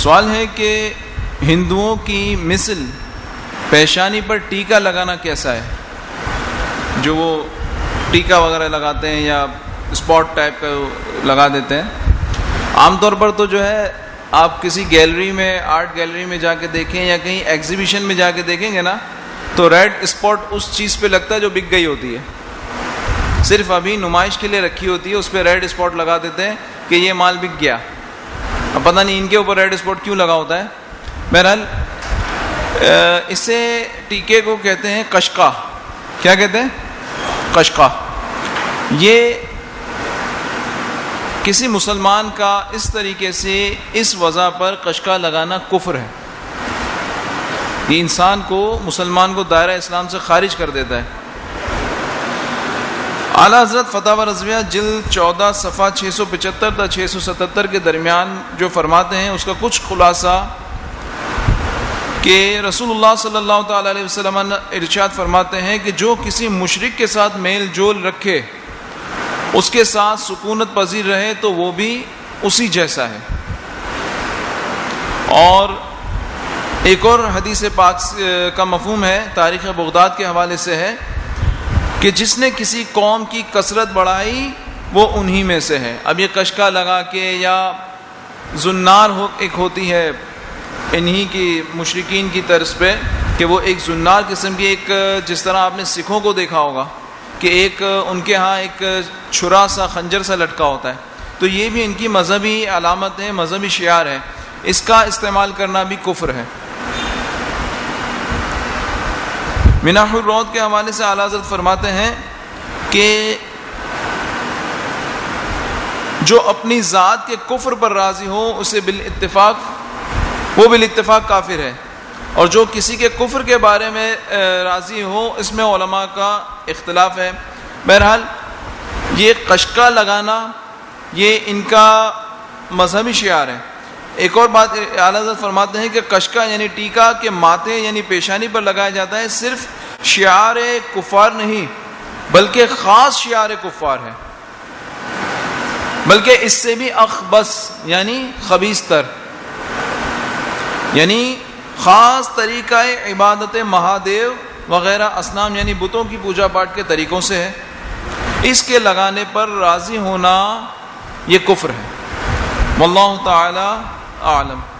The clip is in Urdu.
سوال ہے کہ ہندوؤں کی مثل پیشانی پر ٹیکا لگانا کیسا ہے؟ جو وہ ٹیکا وغیرہ لگاتے ہیں یا اسپاٹ ٹائپ کا لگا دیتے ہیں۔ عام طور پر تو جو ہے، آپ کسی گیلری میں، آرٹ گیلری میں جا کے دیکھیں یا کہیں ایگزیبیشن میں جا کے دیکھیں گے نا، تو ریڈ اسپاٹ اس چیز پہ لگتا ہے جو بک گئی ہوتی ہے۔ صرف ابھی نمائش کے لیے رکھی ہوتی ہے، اس پہ ریڈ اسپاٹ لگا دیتے ہیں کہ یہ مال بک گیا۔ اب پتہ نہیں ان کے اوپر ریڈ اسپاٹ کیوں لگا ہوتا ہے۔ بہرحال اسے ٹیکے کو کہتے ہیں کشکا کیا کہتے ہیں؟ کشکا یہ کسی مسلمان کا اس طریقے سے اس وضع پر کشکا لگانا کفر ہے۔ یہ انسان کو، مسلمان کو دائرہ اسلام سے خارج کر دیتا ہے۔ اعلیٰ حضرت فتح و رضویہ جلد چودہ صفحہ چھ سو پچہتر تا چھ سو ستتر کے درمیان جو فرماتے ہیں، اس کا کچھ خلاصہ کہ رسول اللہ صلی اللہ تعالیٰ علیہ وسلم ارشاد فرماتے ہیں کہ جو کسی مشرق کے ساتھ میل جول رکھے، اس کے ساتھ سکونت پذیر رہے تو وہ بھی اسی جیسا ہے۔ اور ایک اور حدیث پاک کا مفہوم ہے، تاریخ بغداد کے حوالے سے ہے۔ کہ جس نے کسی قوم کی کثرت بڑھائی وہ انہی میں سے ہے۔ اب یہ کشکا لگا کے یا زنار ہو ایک ہوتی ہے انہی کی مشرقین کی طرز پہ کہ وہ ایک زنار قسم کی ایک، جس طرح آپ نے سکھوں کو دیکھا ہوگا کہ ایک ان کے ہاں ایک چھرا سا، خنجر سا لٹکا ہوتا ہے۔ تو یہ بھی ان کی مذہبی علامت ہے، مذہبی شعار ہے۔ اس کا استعمال کرنا بھی کفر ہے۔ مناح الرود کے حوالے سے اعلیٰ حضرت فرماتے ہیں کہ جو اپنی ذات کے کفر پر راضی ہو اسے بالاتفاق، وہ بالاتفاق کافر ہے۔ اور جو کسی کے کفر کے بارے میں راضی ہو اس میں علماء کا اختلاف ہے۔ بہرحال، یہ کشکا لگانا، یہ ان کا مذہبی شعار ہے۔ ایک اور بات اعلیٰ فرماتے ہیں کہ کشکا یعنی ٹیکا کے ماتھے یعنی پیشانی پر لگایا جاتا ہے، صرف شعار کفار نہیں، بلکہ خاص شعار کفار ہے بلکہ اس سے بھی اخبس یعنی خبیستر یعنی خاص طریقہ عبادت مہادیو وغیرہ اسنام یعنی بتوں کی پوجا پاٹ کے طریقوں سے ہے اس کے لگانے پر راضی ہونا یہ کفر ہے۔ واللہ تعالی عالم۔